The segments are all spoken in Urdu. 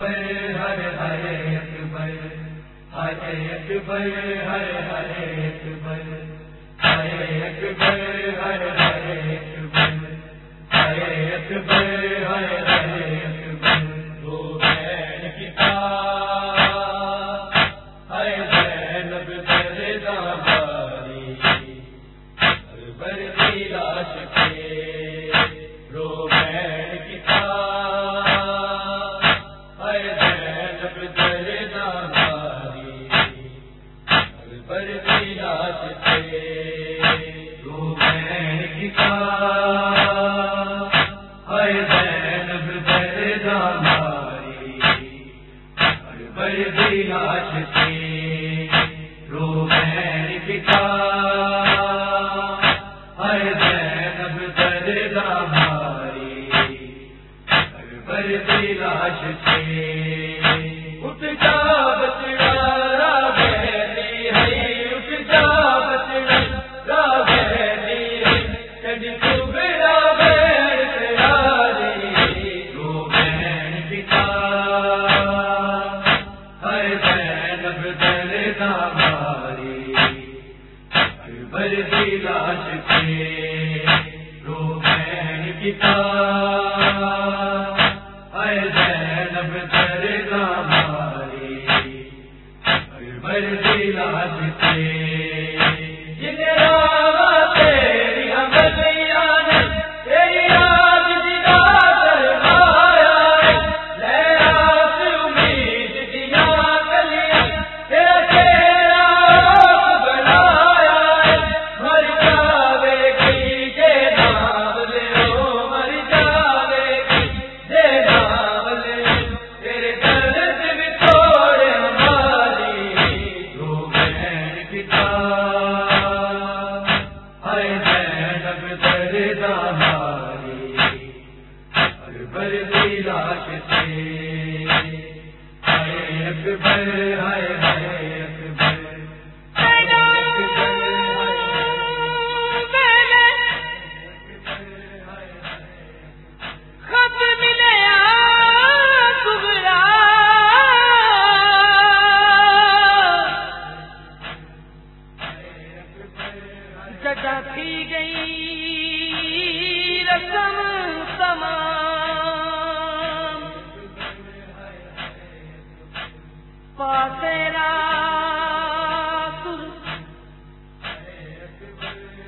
ہر ہر ہر ایک بھر ہر ایک بھر ہر ہر ایک بھر ہر ایک بھر ہر ہر ایک بھر ہر ایک بھر ہر ہر ایک کتاب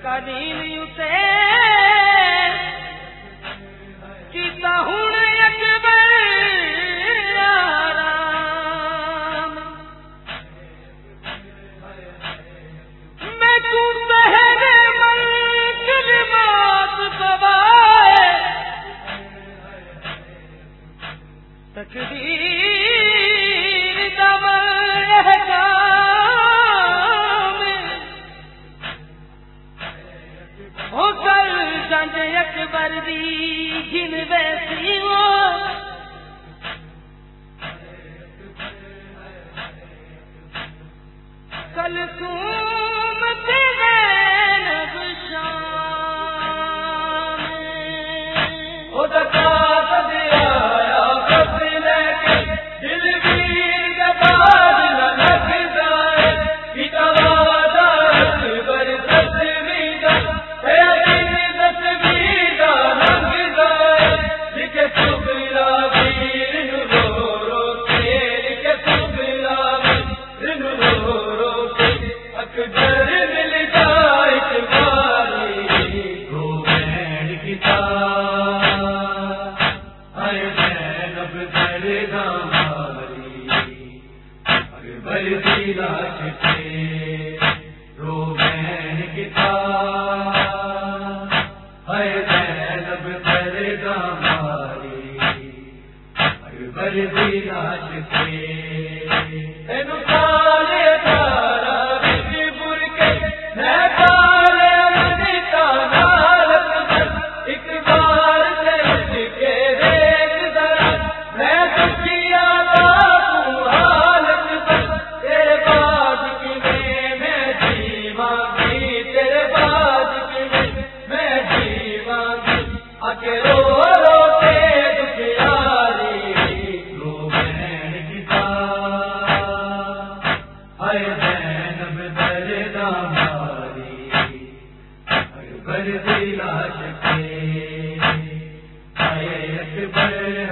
کریم یوتے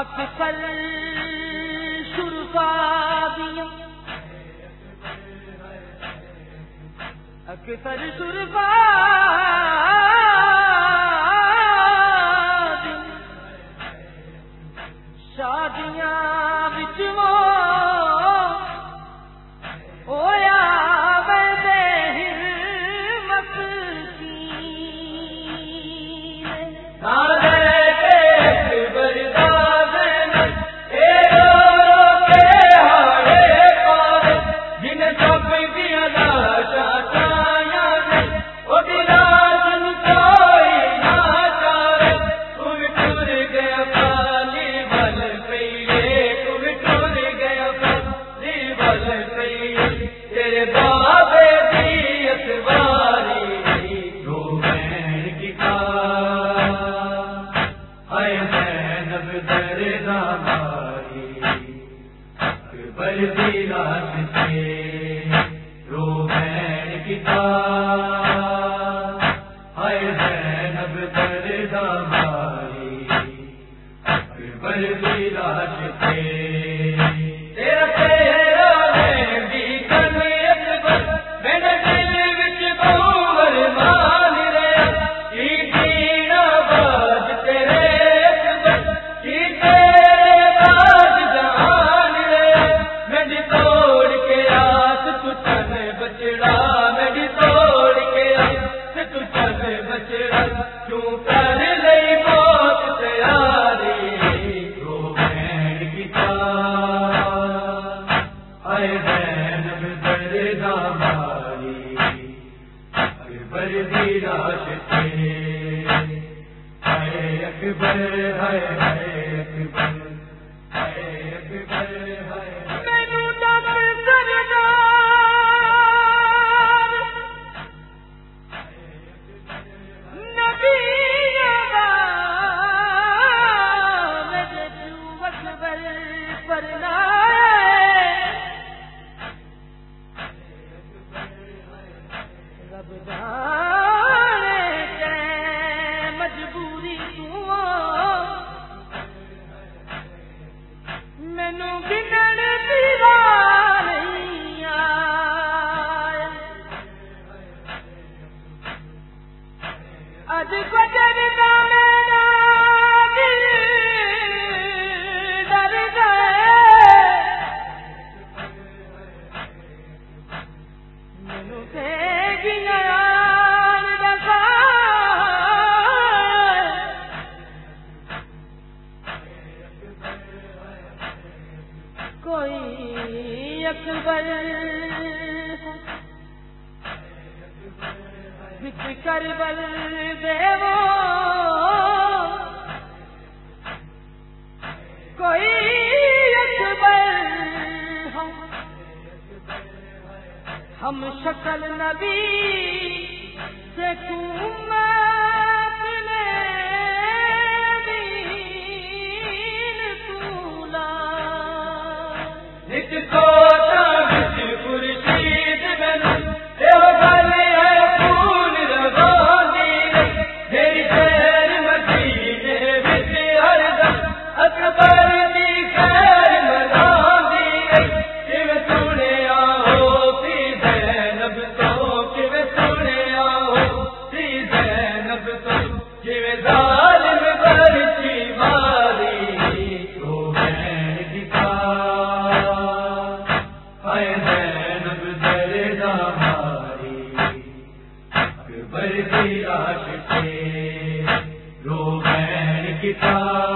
اکثر شرفابیوں اکثر شادیاں بچوں دانائی بل کی رات سے رو بین کتاب پوری تو کر بل دیو۔ کوئی اکبر ہم۔ ہم شکل نبی سے کیوں پر بھی راش تھے رو کتاب